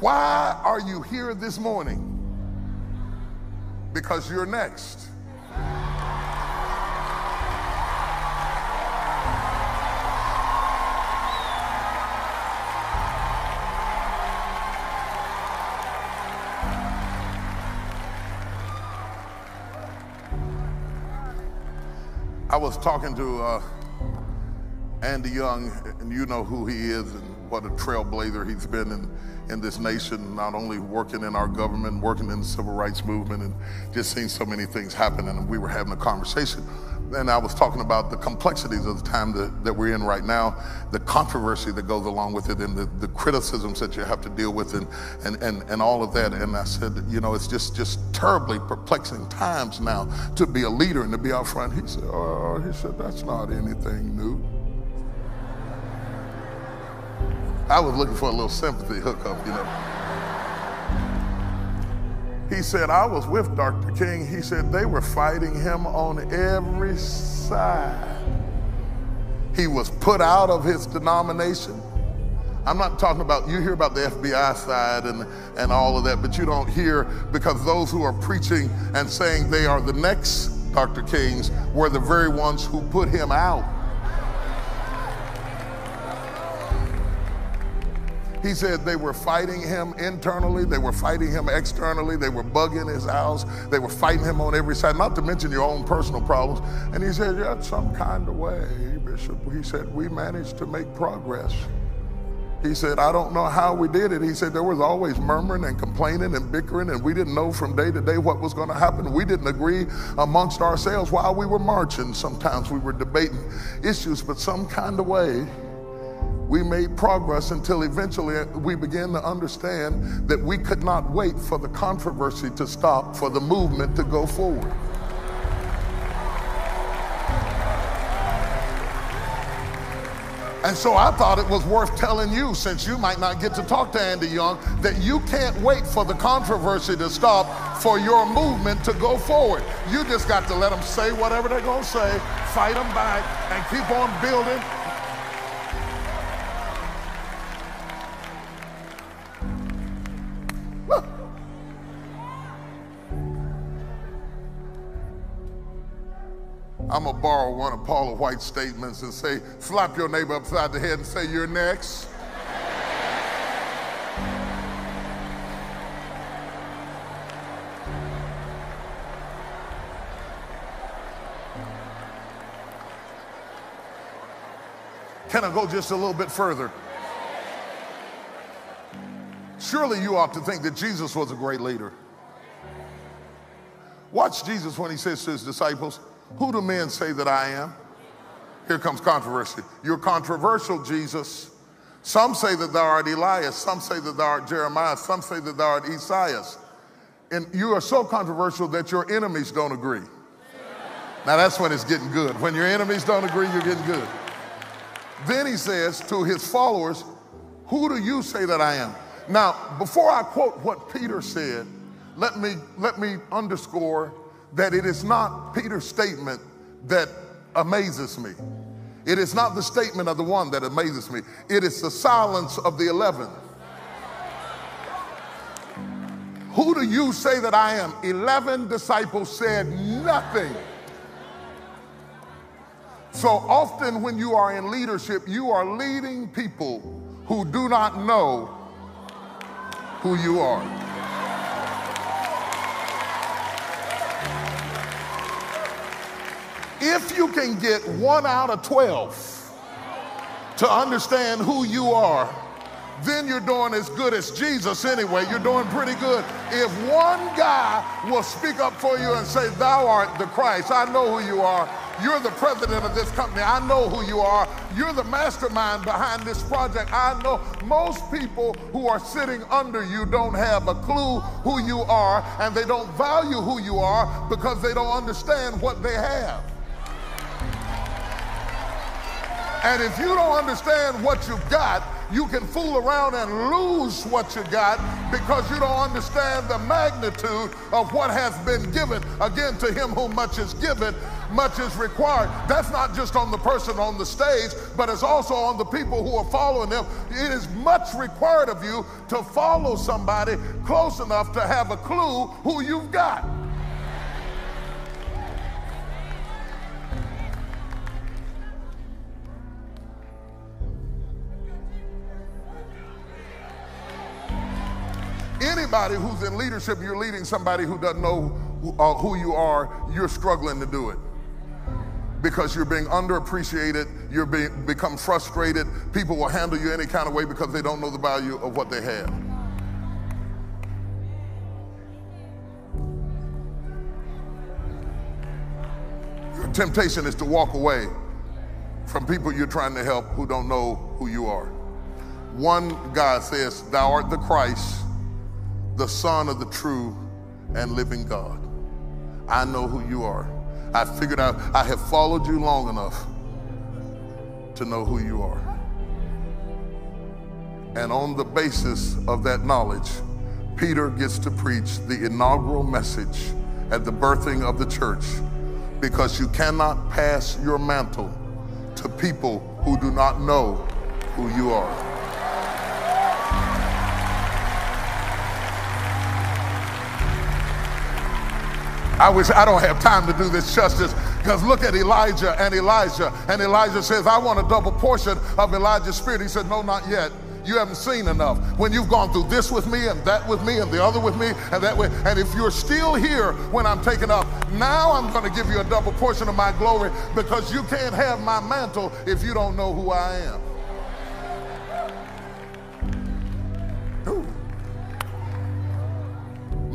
Why are you here this morning? Because you're next. I was talking to uh, Andy Young, and you know who he is and what a trailblazer he's been in, in this nation, not only working in our government, working in the civil rights movement, and just seeing so many things happen. And we were having a conversation and I was talking about the complexities of the time that, that we're in right now, the controversy that goes along with it, and the, the criticisms that you have to deal with, and, and, and, and all of that. And I said, you know, it's just, just terribly perplexing times now to be a leader and to be out front. He said, oh, he said, that's not anything new. I was looking for a little sympathy hookup, you know. He said, I was with Dr. King. He said, they were fighting him on every side. He was put out of his denomination. I'm not talking about, you hear about the FBI side and, and all of that, but you don't hear because those who are preaching and saying they are the next Dr. Kings were the very ones who put him out. He said they were fighting him internally, they were fighting him externally, they were bugging his house, they were fighting him on every side, not to mention your own personal problems. And he said, Yeah, some kind of way, Bishop. He said, We managed to make progress. He said, I don't know how we did it. He said, there was always murmuring and complaining and bickering, and we didn't know from day to day what was going to happen. We didn't agree amongst ourselves while we were marching. Sometimes we were debating issues, but some kind of way, we made progress until eventually we began to understand that we could not wait for the controversy to stop for the movement to go forward. And so I thought it was worth telling you, since you might not get to talk to Andy Young, that you can't wait for the controversy to stop for your movement to go forward. You just got to let them say whatever they're going to say, fight them back, and keep on building I'm going to borrow one of Paula White's statements and say, slap your neighbor upside the head and say, You're next. Can I go just a little bit further? Surely you ought to think that Jesus was a great leader. Watch Jesus when he says to his disciples, who do men say that I am? Here comes controversy. You're controversial, Jesus. Some say that thou art Elias. Some say that thou art Jeremiah. Some say that thou art Esaias. And you are so controversial that your enemies don't agree. Now that's when it's getting good. When your enemies don't agree, you're getting good. Then he says to his followers, Who do you say that I am? Now, before I quote what Peter said, let me, let me underscore that it is not Peter's statement that amazes me. It is not the statement of the one that amazes me. It is the silence of the 11. Who do you say that I am? 11 disciples said nothing. So often, when you are in leadership, you are leading people who do not know who you are. If you can get one out of 12 to understand who you are, then you're doing as good as Jesus anyway. You're doing pretty good. If one guy will speak up for you and say, Thou art the Christ, I know who you are. You're the president of this company. I know who you are. You're the mastermind behind this project. I know most people who are sitting under you don't have a clue who you are and they don't value who you are because they don't understand what they have. And if you don't understand what you've got, you can fool around and lose what you got because you don't understand the magnitude of what has been given. Again, to him whom much is given, much is required. That's not just on the person on the stage, but it's also on the people who are following them. It is much required of you to follow somebody close enough to have a clue who you've got. Anybody who's in leadership, you're leading somebody who doesn't know who, uh, who you are, you're struggling to do it because you're being underappreciated, you're being become frustrated. People will handle you any kind of way because they don't know the value of what they have. Your temptation is to walk away from people you're trying to help who don't know who you are. One God says, Thou art the Christ, the Son of the true and living God. I know who you are. I figured out, I have followed you long enough to know who you are. And on the basis of that knowledge, Peter gets to preach the inaugural message at the birthing of the church because you cannot pass your mantle to people who do not know who you are. I wish I don't have time to do this justice because look at Elijah and Elisha. And Elisha says, I want a double portion of Elijah's spirit. He said, No, not yet. You haven't seen enough. When you've gone through this with me and that with me and the other with me and that way, and if you're still here when I'm taken up, now I'm going to give you a double portion of my glory because you can't have my mantle if you don't know who I am.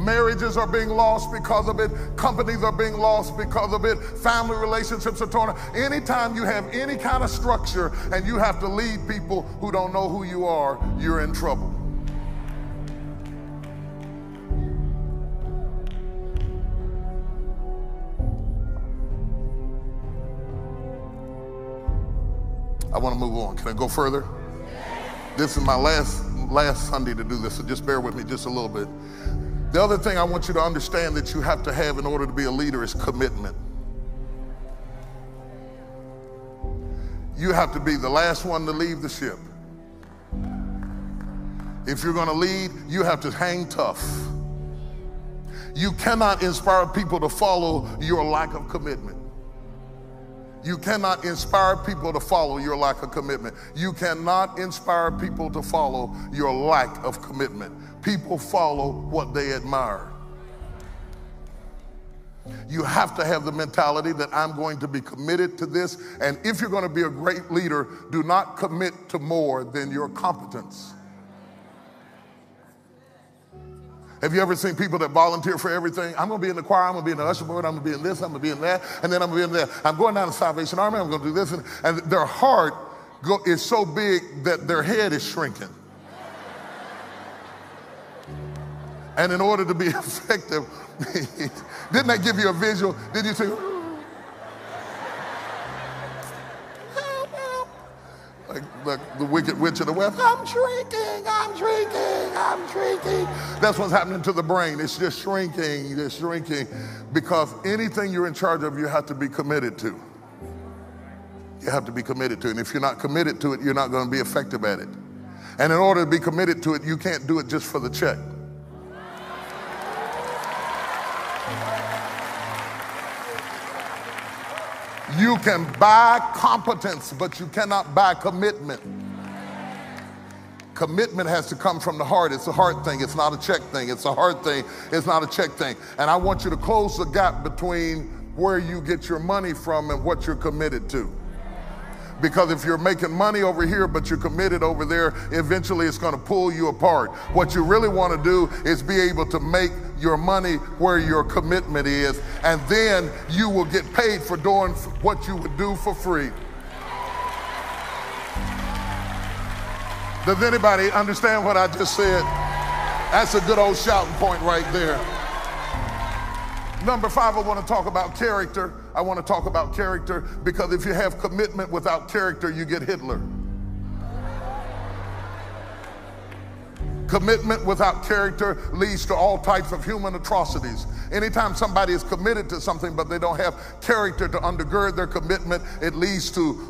Marriages are being lost because of it. Companies are being lost because of it. Family relationships are torn. Anytime you have any kind of structure and you have to lead people who don't know who you are, you're in trouble. I want to move on. Can I go further? This is my last last Sunday to do this, so just bear with me just a little bit. The other thing I want you to understand that you have to have in order to be a leader is commitment. You have to be the last one to leave the ship. If you're going to lead, you have to hang tough. You cannot inspire people to follow your lack of commitment. You cannot inspire people to follow your lack of commitment. You cannot inspire people to follow your lack of commitment people follow what they admire. You have to have the mentality that I'm going to be committed to this. And if you're going to be a great leader, do not commit to more than your competence. Have you ever seen people that volunteer for everything? I'm going to be in the choir, I'm going to be in the usher board, I'm going to be in this, I'm going to be in that, and then I'm going to be in that. I'm going down to Salvation Army, I'm going to do this. And, and their heart go, is so big that their head is shrinking. And in order to be effective, didn't that give you a visual? Did you say, like the wicked witch of the west, I'm shrinking, I'm shrinking, I'm shrinking. That's what's happening to the brain. It's just shrinking, it's shrinking. Because anything you're in charge of, you have to be committed to. You have to be committed to. And if you're not committed to it, you're not going to be effective at it. And in order to be committed to it, you can't do it just for the check. You can buy competence, but you cannot buy commitment. Commitment has to come from the heart. It's a heart thing. It's not a check thing. It's a heart thing. It's not a check thing. And I want you to close the gap between where you get your money from and what you're committed to. Because if you're making money over here, but you're committed over there, eventually it's going to pull you apart. What you really want to do is be able to make your money where your commitment is, and then you will get paid for doing what you would do for free. Does anybody understand what I just said? That's a good old shouting point right there. Number five, I want to talk about character. I want to talk about character because if you have commitment without character, you get Hitler. Commitment without character leads to all types of human atrocities. Anytime somebody is committed to something but they don't have character to undergird their commitment, it leads to